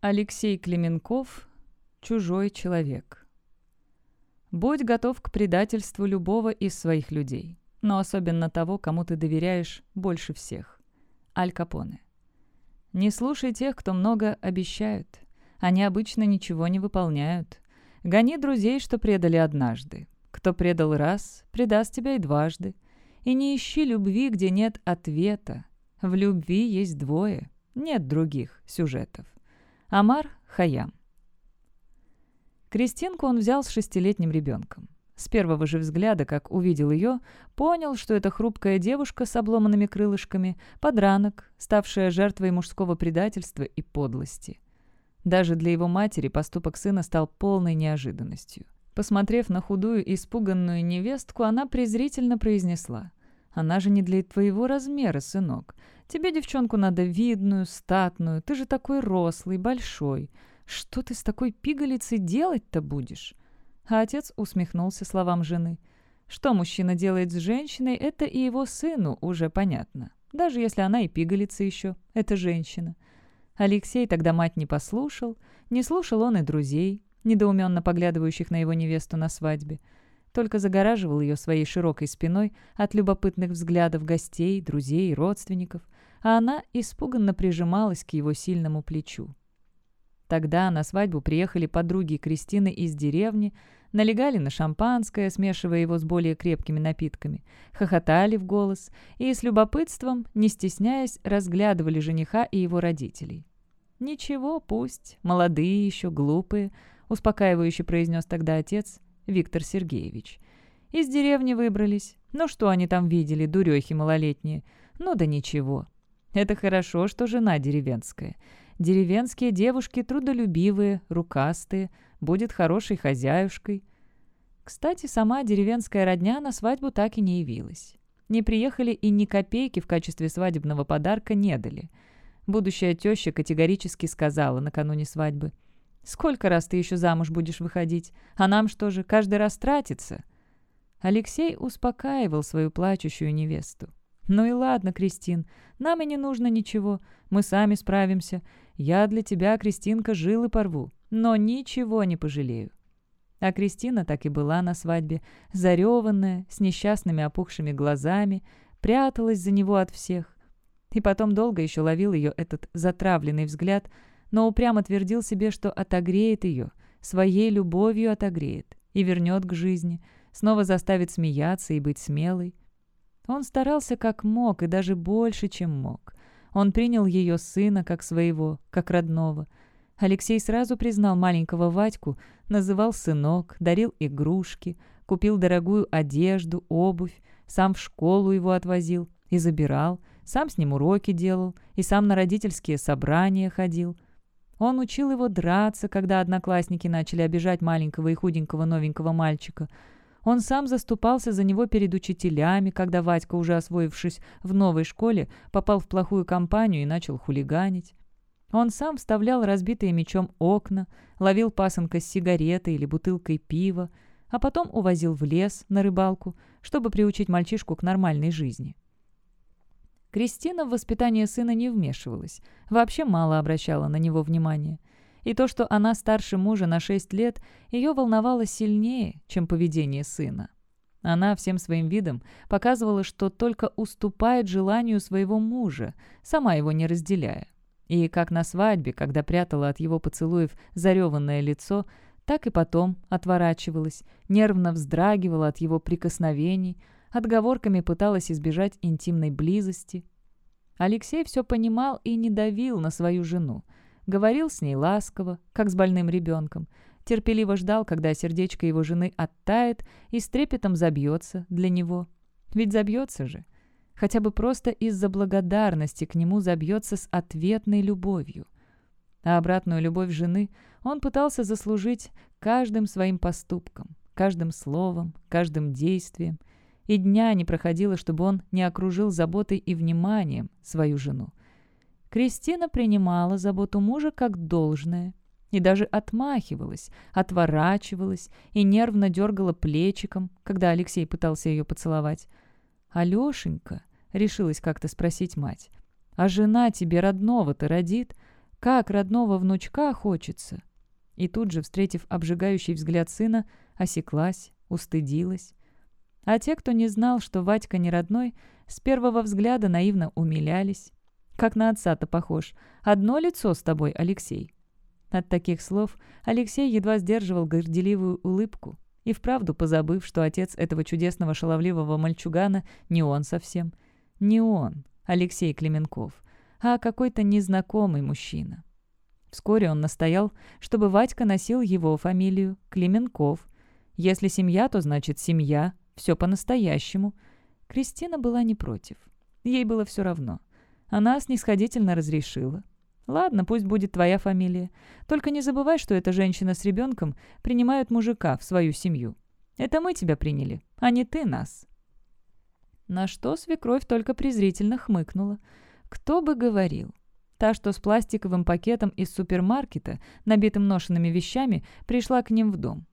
Алексей Клеменков «Чужой человек». Будь готов к предательству любого из своих людей, но особенно того, кому ты доверяешь больше всех. Аль Капоне. Не слушай тех, кто много обещают. Они обычно ничего не выполняют. Гони друзей, что предали однажды. Кто предал раз, предаст тебя и дважды. И не ищи любви, где нет ответа. В любви есть двое, нет других сюжетов. Амар Хаям. Кристинку он взял с шестилетним ребенком. С первого же взгляда, как увидел ее, понял, что это хрупкая девушка с обломанными крылышками, подранок, ставшая жертвой мужского предательства и подлости. Даже для его матери поступок сына стал полной неожиданностью. Посмотрев на худую, испуганную невестку, она презрительно произнесла. «Она же не для твоего размера, сынок. Тебе девчонку надо видную, статную, ты же такой рослый, большой. Что ты с такой пигалицей делать-то будешь?» А отец усмехнулся словам жены. Что мужчина делает с женщиной, это и его сыну уже понятно. Даже если она и пигалица еще, это женщина. Алексей тогда мать не послушал, не слушал он и друзей, недоуменно поглядывающих на его невесту на свадьбе. Только загораживал ее своей широкой спиной от любопытных взглядов гостей, друзей и родственников – а она испуганно прижималась к его сильному плечу. Тогда на свадьбу приехали подруги Кристины из деревни, налегали на шампанское, смешивая его с более крепкими напитками, хохотали в голос и с любопытством, не стесняясь, разглядывали жениха и его родителей. «Ничего, пусть, молодые еще, глупые», — успокаивающе произнес тогда отец Виктор Сергеевич. «Из деревни выбрались. Ну что они там видели, дурехи малолетние? Ну да ничего. Это хорошо, что жена деревенская. Деревенские девушки трудолюбивые, рукастые, будет хорошей хозяюшкой. Кстати, сама деревенская родня на свадьбу так и не явилась. Не приехали и ни копейки в качестве свадебного подарка не дали. Будущая теща категорически сказала накануне свадьбы. «Сколько раз ты еще замуж будешь выходить? А нам что же, каждый раз тратится?» Алексей успокаивал свою плачущую невесту. «Ну и ладно, Кристин, нам и не нужно ничего. Мы сами справимся. Я для тебя, Кристинка, жилы порву, но ничего не пожалею». А Кристина так и была на свадьбе, зареванная, с несчастными опухшими глазами, пряталась за него от всех. И потом долго еще ловил ее этот затравленный взгляд, но упрямо твердил себе, что отогреет ее, своей любовью отогреет и вернет к жизни, снова заставит смеяться и быть смелой. Он старался как мог и даже больше, чем мог. Он принял ее сына как своего, как родного. Алексей сразу признал маленького Вадьку, называл сынок, дарил игрушки, купил дорогую одежду, обувь, сам в школу его отвозил и забирал, сам с ним уроки делал и сам на родительские собрания ходил. Он учил его драться, когда одноклассники начали обижать маленького и худенького новенького мальчика – он сам заступался за него перед учителями, когда Вадька, уже освоившись в новой школе, попал в плохую компанию и начал хулиганить. Он сам вставлял разбитые мечом окна, ловил пасынка с сигаретой или бутылкой пива, а потом увозил в лес на рыбалку, чтобы приучить мальчишку к нормальной жизни. Кристина в воспитание сына не вмешивалась, вообще мало обращала на него внимания. И то, что она старше мужа на 6 лет, ее волновало сильнее, чем поведение сына. Она всем своим видом показывала, что только уступает желанию своего мужа, сама его не разделяя. И как на свадьбе, когда прятала от его поцелуев зареванное лицо, так и потом отворачивалась, нервно вздрагивала от его прикосновений, отговорками пыталась избежать интимной близости. Алексей все понимал и не давил на свою жену. Говорил с ней ласково, как с больным ребенком. Терпеливо ждал, когда сердечко его жены оттает и с трепетом забьется для него. Ведь забьется же. Хотя бы просто из-за благодарности к нему забьется с ответной любовью. А обратную любовь жены он пытался заслужить каждым своим поступком, каждым словом, каждым действием. И дня не проходило, чтобы он не окружил заботой и вниманием свою жену. Кристина принимала заботу мужа как должное и даже отмахивалась, отворачивалась и нервно дергала плечиком, когда Алексей пытался ее поцеловать. «Алешенька», — решилась как-то спросить мать, «а жена тебе родного-то родит? Как родного внучка хочется!» И тут же, встретив обжигающий взгляд сына, осеклась, устыдилась. А те, кто не знал, что Вадька не родной, с первого взгляда наивно умилялись. Как на отца-то похож. Одно лицо с тобой, Алексей. От таких слов Алексей едва сдерживал горделивую улыбку и вправду позабыв, что отец этого чудесного шаловливого мальчугана не он совсем. Не он, Алексей Клеменков, а какой-то незнакомый мужчина. Вскоре он настоял, чтобы Вадька носил его фамилию Клеменков. Если семья, то значит семья, все по-настоящему. Кристина была не против. Ей было все равно. Она снисходительно разрешила. «Ладно, пусть будет твоя фамилия. Только не забывай, что эта женщина с ребенком принимают мужика в свою семью. Это мы тебя приняли, а не ты нас». На что свекровь только презрительно хмыкнула. Кто бы говорил. Та, что с пластиковым пакетом из супермаркета, набитым ношенными вещами, пришла к ним в дом.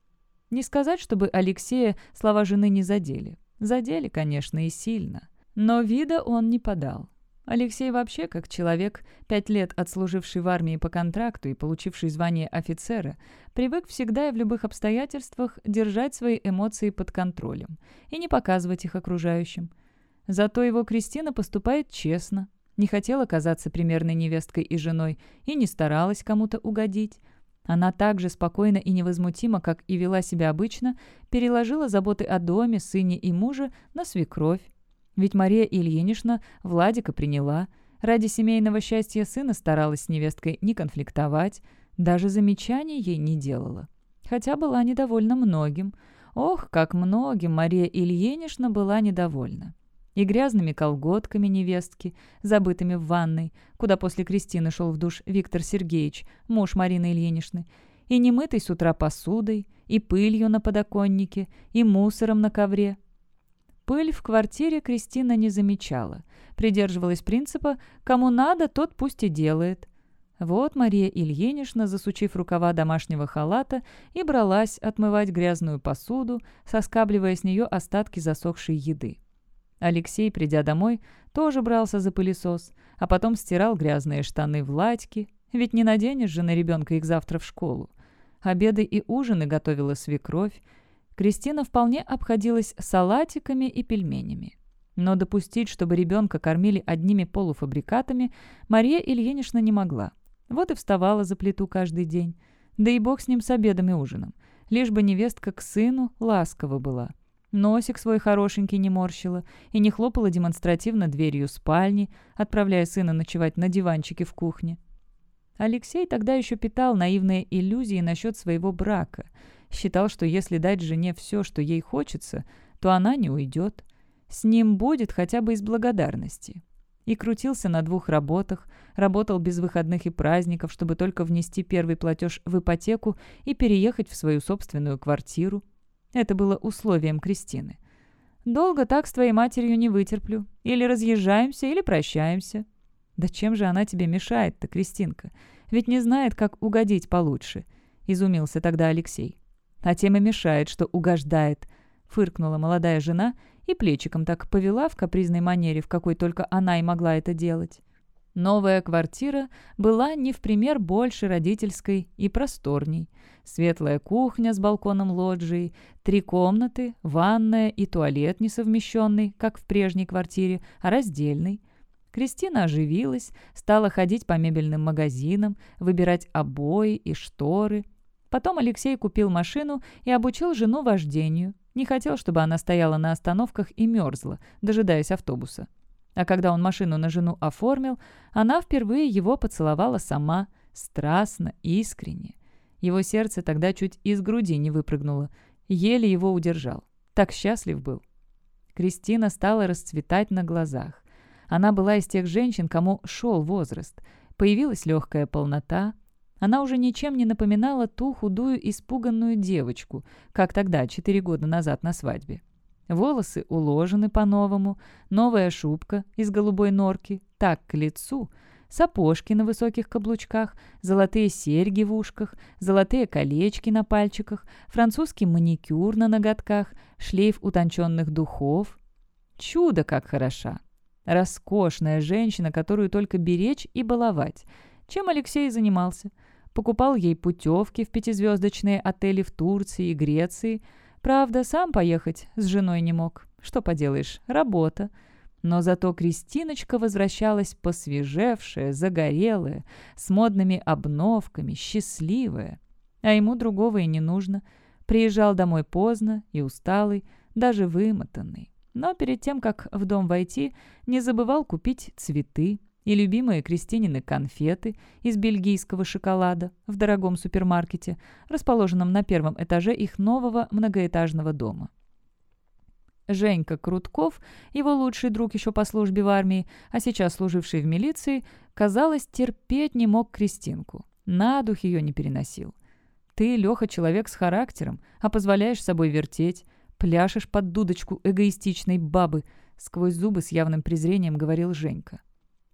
Не сказать, чтобы Алексея слова жены не задели. Задели, конечно, и сильно. Но вида он не подал. Алексей вообще, как человек, пять лет отслуживший в армии по контракту и получивший звание офицера, привык всегда и в любых обстоятельствах держать свои эмоции под контролем и не показывать их окружающим. Зато его Кристина поступает честно, не хотела казаться примерной невесткой и женой и не старалась кому-то угодить. Она так же спокойно и невозмутимо, как и вела себя обычно, переложила заботы о доме, сыне и муже на свекровь, ведь Мария Ильинична Владика приняла. Ради семейного счастья сына старалась с невесткой не конфликтовать, даже замечаний ей не делала. Хотя была недовольна многим. Ох, как многим Мария Ильинична была недовольна. И грязными колготками невестки, забытыми в ванной, куда после Кристины шел в душ Виктор Сергеевич, муж Марины Ильиничны, и немытой с утра посудой, и пылью на подоконнике, и мусором на ковре, Пыль в квартире Кристина не замечала. Придерживалась принципа «кому надо, тот пусть и делает». Вот Мария Ильинична, засучив рукава домашнего халата, и бралась отмывать грязную посуду, соскабливая с нее остатки засохшей еды. Алексей, придя домой, тоже брался за пылесос, а потом стирал грязные штаны в ладьке, ведь не наденешь же на ребенка их завтра в школу. Обеды и ужины готовила свекровь, Кристина вполне обходилась салатиками и пельменями. Но допустить, чтобы ребенка кормили одними полуфабрикатами, Мария Ильинична не могла. Вот и вставала за плиту каждый день. Да и бог с ним с обедом и ужином. Лишь бы невестка к сыну ласкова была. Носик свой хорошенький не морщила и не хлопала демонстративно дверью спальни, отправляя сына ночевать на диванчике в кухне. Алексей тогда еще питал наивные иллюзии насчет своего брака – Считал, что если дать жене все, что ей хочется, то она не уйдет. С ним будет хотя бы из благодарности. И крутился на двух работах, работал без выходных и праздников, чтобы только внести первый платеж в ипотеку и переехать в свою собственную квартиру. Это было условием Кристины. «Долго так с твоей матерью не вытерплю. Или разъезжаемся, или прощаемся». «Да чем же она тебе мешает-то, Кристинка? Ведь не знает, как угодить получше», — изумился тогда Алексей а тем и мешает, что угождает», — фыркнула молодая жена и плечиком так повела в капризной манере, в какой только она и могла это делать. Новая квартира была не в пример больше родительской и просторней. Светлая кухня с балконом лоджией, три комнаты, ванная и туалет несовмещенный, как в прежней квартире, а раздельный. Кристина оживилась, стала ходить по мебельным магазинам, выбирать обои и шторы — Потом Алексей купил машину и обучил жену вождению. Не хотел, чтобы она стояла на остановках и мерзла, дожидаясь автобуса. А когда он машину на жену оформил, она впервые его поцеловала сама, страстно, искренне. Его сердце тогда чуть из груди не выпрыгнуло. Еле его удержал. Так счастлив был. Кристина стала расцветать на глазах. Она была из тех женщин, кому шел возраст. Появилась легкая полнота, она уже ничем не напоминала ту худую, испуганную девочку, как тогда, четыре года назад на свадьбе. Волосы уложены по-новому, новая шубка из голубой норки, так к лицу, сапожки на высоких каблучках, золотые серьги в ушках, золотые колечки на пальчиках, французский маникюр на ноготках, шлейф утонченных духов. Чудо как хороша! Роскошная женщина, которую только беречь и баловать — чем Алексей занимался. Покупал ей путевки в пятизвездочные отели в Турции и Греции. Правда, сам поехать с женой не мог. Что поделаешь, работа. Но зато Кристиночка возвращалась посвежевшая, загорелая, с модными обновками, счастливая. А ему другого и не нужно. Приезжал домой поздно и усталый, даже вымотанный. Но перед тем, как в дом войти, не забывал купить цветы и любимые Кристинины конфеты из бельгийского шоколада в дорогом супермаркете, расположенном на первом этаже их нового многоэтажного дома. Женька Крутков, его лучший друг еще по службе в армии, а сейчас служивший в милиции, казалось, терпеть не мог Кристинку. На дух ее не переносил. Ты, Леха, человек с характером, а позволяешь собой вертеть, пляшешь под дудочку эгоистичной бабы, сквозь зубы с явным презрением говорил Женька.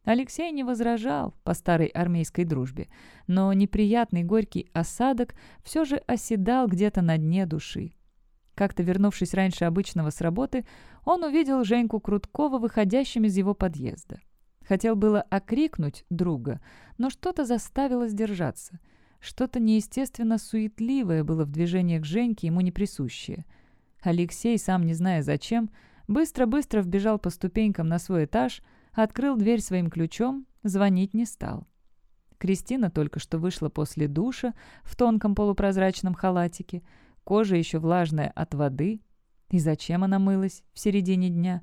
Алексей не возражал по старой армейской дружбе, но неприятный горький осадок все же оседал где-то на дне души. Как-то вернувшись раньше обычного с работы, он увидел Женьку Круткова, выходящим из его подъезда. Хотел было окрикнуть друга, но что-то заставило сдержаться. Что-то неестественно суетливое было в движениях Женьки, ему не присущее. Алексей, сам не зная зачем, быстро-быстро вбежал по ступенькам на свой этаж, открыл дверь своим ключом, звонить не стал. Кристина только что вышла после душа в тонком полупрозрачном халатике – Кожа еще влажная от воды. И зачем она мылась в середине дня?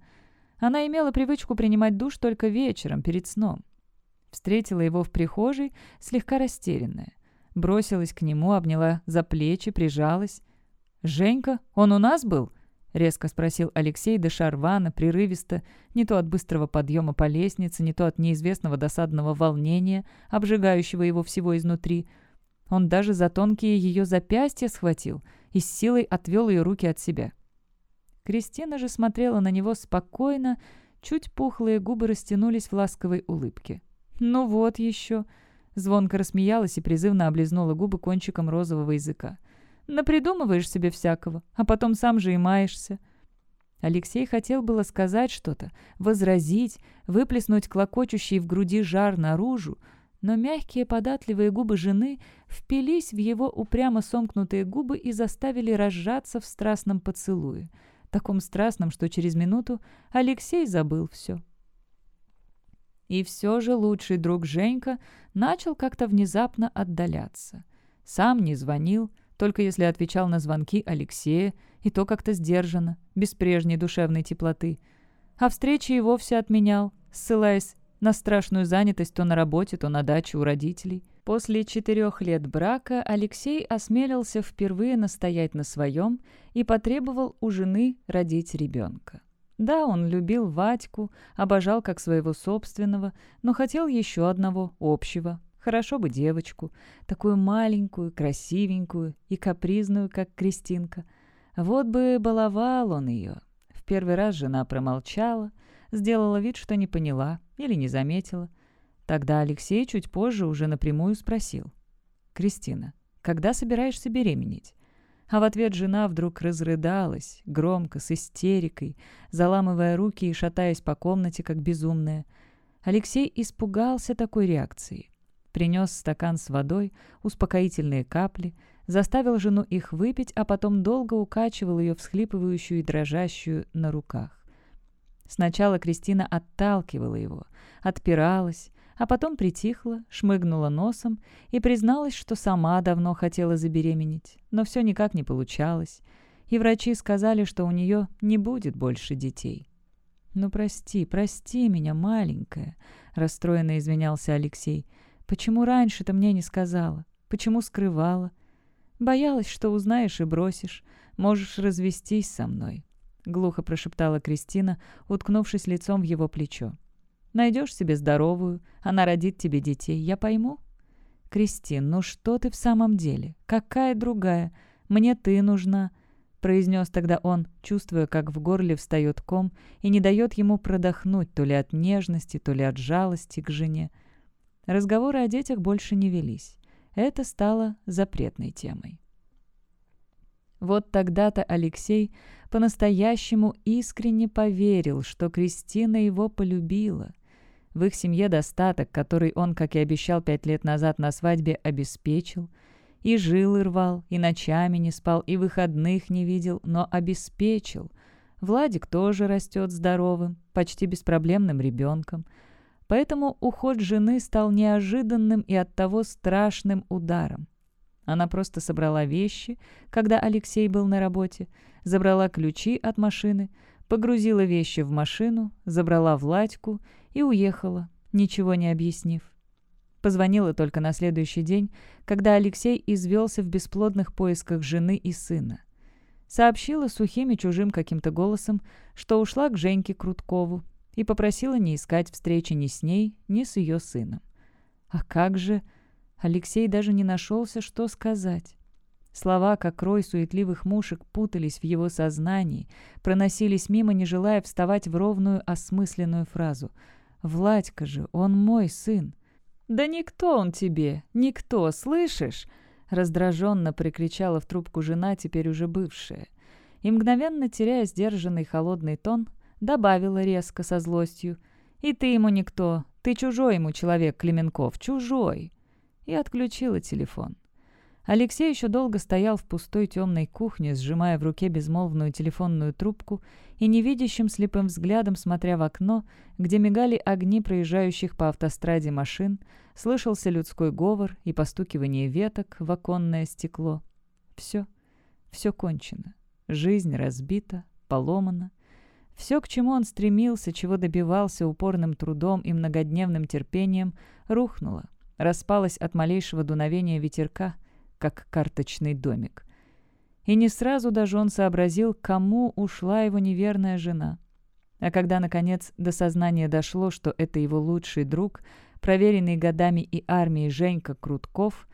Она имела привычку принимать душ только вечером, перед сном. Встретила его в прихожей, слегка растерянная. Бросилась к нему, обняла за плечи, прижалась. «Женька, он у нас был?» — резко спросил Алексей, дыша рвано, прерывисто, не то от быстрого подъема по лестнице, не то от неизвестного досадного волнения, обжигающего его всего изнутри. Он даже за тонкие ее запястья схватил — и с силой отвел ее руки от себя. Кристина же смотрела на него спокойно, чуть пухлые губы растянулись в ласковой улыбке. «Ну вот еще!» Звонко рассмеялась и призывно облизнула губы кончиком розового языка. «Напридумываешь себе всякого, а потом сам же и маешься». Алексей хотел было сказать что-то, возразить, выплеснуть клокочущий в груди жар наружу, но мягкие податливые губы жены впились в его упрямо сомкнутые губы и заставили разжаться в страстном поцелуе, таком страстном, что через минуту Алексей забыл все. И все же лучший друг Женька начал как-то внезапно отдаляться. Сам не звонил, только если отвечал на звонки Алексея, и то как-то сдержанно, без прежней душевной теплоты. А встречи и вовсе отменял, ссылаясь на страшную занятость то на работе, то на даче у родителей. После четырех лет брака Алексей осмелился впервые настоять на своем и потребовал у жены родить ребенка. Да, он любил Вадьку, обожал как своего собственного, но хотел еще одного, общего. Хорошо бы девочку, такую маленькую, красивенькую и капризную, как Кристинка. Вот бы баловал он ее. В первый раз жена промолчала, сделала вид, что не поняла или не заметила. Тогда Алексей чуть позже уже напрямую спросил. «Кристина, когда собираешься беременеть?» А в ответ жена вдруг разрыдалась, громко, с истерикой, заламывая руки и шатаясь по комнате, как безумная. Алексей испугался такой реакции. Принес стакан с водой, успокоительные капли, заставил жену их выпить, а потом долго укачивал ее всхлипывающую и дрожащую на руках. Сначала Кристина отталкивала его, отпиралась, а потом притихла, шмыгнула носом и призналась, что сама давно хотела забеременеть, но все никак не получалось, и врачи сказали, что у нее не будет больше детей. «Ну прости, прости меня, маленькая», — расстроенно извинялся Алексей. «Почему раньше-то мне не сказала? Почему скрывала? Боялась, что узнаешь и бросишь. Можешь развестись со мной глухо прошептала Кристина, уткнувшись лицом в его плечо. «Найдешь себе здоровую, она родит тебе детей, я пойму». «Кристин, ну что ты в самом деле? Какая другая? Мне ты нужна», — произнес тогда он, чувствуя, как в горле встает ком и не дает ему продохнуть то ли от нежности, то ли от жалости к жене. Разговоры о детях больше не велись. Это стало запретной темой. Вот тогда-то Алексей по-настоящему искренне поверил, что Кристина его полюбила. В их семье достаток, который он, как и обещал пять лет назад на свадьбе, обеспечил. И жил и рвал, и ночами не спал, и выходных не видел, но обеспечил. Владик тоже растет здоровым, почти беспроблемным ребенком. Поэтому уход жены стал неожиданным и оттого страшным ударом. Она просто собрала вещи, когда Алексей был на работе, забрала ключи от машины, погрузила вещи в машину, забрала Владьку и уехала, ничего не объяснив. Позвонила только на следующий день, когда Алексей извелся в бесплодных поисках жены и сына. Сообщила сухим и чужим каким-то голосом, что ушла к Женьке Круткову и попросила не искать встречи ни с ней, ни с ее сыном. А как же... Алексей даже не нашелся, что сказать. Слова, как рой суетливых мушек, путались в его сознании, проносились мимо, не желая вставать в ровную, осмысленную фразу. «Владька же, он мой сын». «Да никто он тебе, никто, слышишь?» Раздраженно прикричала в трубку жена, теперь уже бывшая. И, мгновенно теряя сдержанный холодный тон, добавила резко со злостью. «И ты ему никто, ты чужой ему человек, Клеменков, чужой!» и отключила телефон. Алексей еще долго стоял в пустой темной кухне, сжимая в руке безмолвную телефонную трубку и невидящим слепым взглядом смотря в окно, где мигали огни проезжающих по автостраде машин, слышался людской говор и постукивание веток в оконное стекло. Все, все кончено. Жизнь разбита, поломана. Все, к чему он стремился, чего добивался упорным трудом и многодневным терпением, рухнуло, распалась от малейшего дуновения ветерка, как карточный домик. И не сразу даже он сообразил, кому ушла его неверная жена. А когда, наконец, до сознания дошло, что это его лучший друг, проверенный годами и армией Женька Крутков,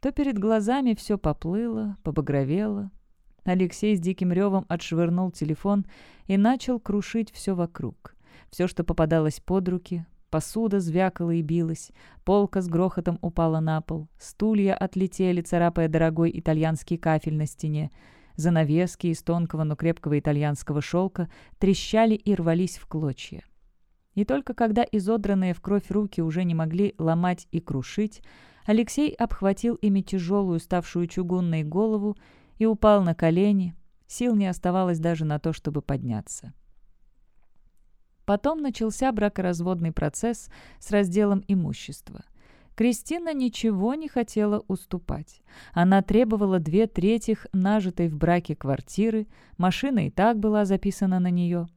то перед глазами все поплыло, побагровело. Алексей с диким ревом отшвырнул телефон и начал крушить все вокруг. Все, что попадалось под руки, Посуда звякала и билась, полка с грохотом упала на пол, стулья отлетели, царапая дорогой итальянский кафель на стене. Занавески из тонкого, но крепкого итальянского шелка трещали и рвались в клочья. И только когда изодранные в кровь руки уже не могли ломать и крушить, Алексей обхватил ими тяжелую, ставшую чугунной голову и упал на колени. Сил не оставалось даже на то, чтобы подняться. Потом начался бракоразводный процесс с разделом имущества. Кристина ничего не хотела уступать. Она требовала две трети нажитой в браке квартиры, машина и так была записана на нее.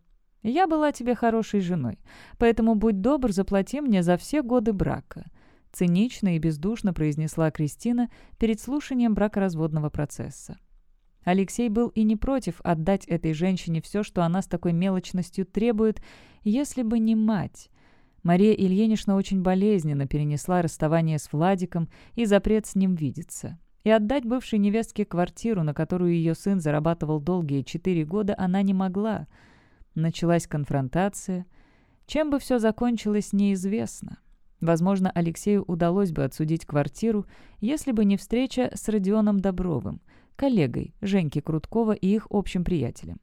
«Я была тебе хорошей женой, поэтому будь добр, заплати мне за все годы брака», цинично и бездушно произнесла Кристина перед слушанием бракоразводного процесса. Алексей был и не против отдать этой женщине все, что она с такой мелочностью требует, если бы не мать. Мария Ильинична очень болезненно перенесла расставание с Владиком и запрет с ним видеться. И отдать бывшей невестке квартиру, на которую ее сын зарабатывал долгие четыре года, она не могла. Началась конфронтация. Чем бы все закончилось, неизвестно. Возможно, Алексею удалось бы отсудить квартиру, если бы не встреча с Родионом Добровым, коллегой Женьки Круткова и их общим приятелем.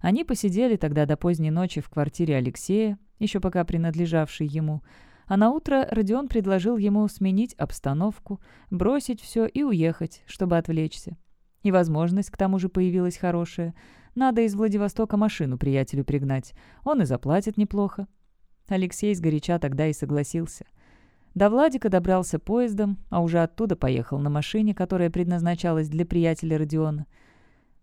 Они посидели тогда до поздней ночи в квартире Алексея, еще пока принадлежавшей ему, а на утро Родион предложил ему сменить обстановку, бросить все и уехать, чтобы отвлечься. И возможность к тому же появилась хорошая. Надо из Владивостока машину приятелю пригнать. Он и заплатит неплохо. Алексей сгоряча тогда и согласился. До Владика добрался поездом, а уже оттуда поехал на машине, которая предназначалась для приятеля Родиона.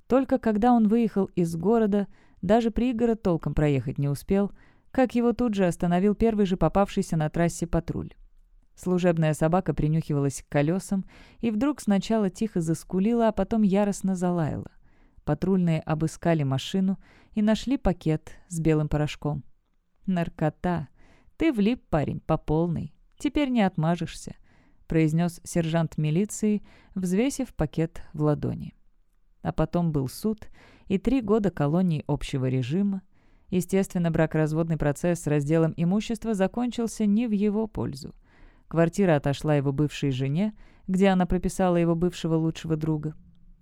Только когда он выехал из города, даже пригород толком проехать не успел, как его тут же остановил первый же попавшийся на трассе патруль. Служебная собака принюхивалась к колесам и вдруг сначала тихо заскулила, а потом яростно залаяла. Патрульные обыскали машину и нашли пакет с белым порошком. «Наркота! Ты влип, парень, по полной. Теперь не отмажешься», — произнес сержант милиции, взвесив пакет в ладони. А потом был суд и три года колонии общего режима. Естественно, бракоразводный процесс с разделом имущества закончился не в его пользу. Квартира отошла его бывшей жене, где она прописала его бывшего лучшего друга.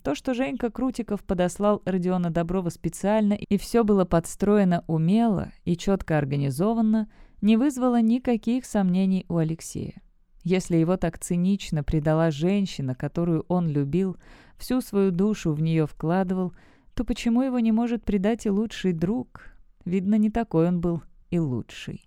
То, что Женька Крутиков подослал Родиона Доброва специально, и все было подстроено умело и четко организованно, не вызвало никаких сомнений у Алексея. Если его так цинично предала женщина, которую он любил, всю свою душу в нее вкладывал, то почему его не может предать и лучший друг? Видно, не такой он был и лучший.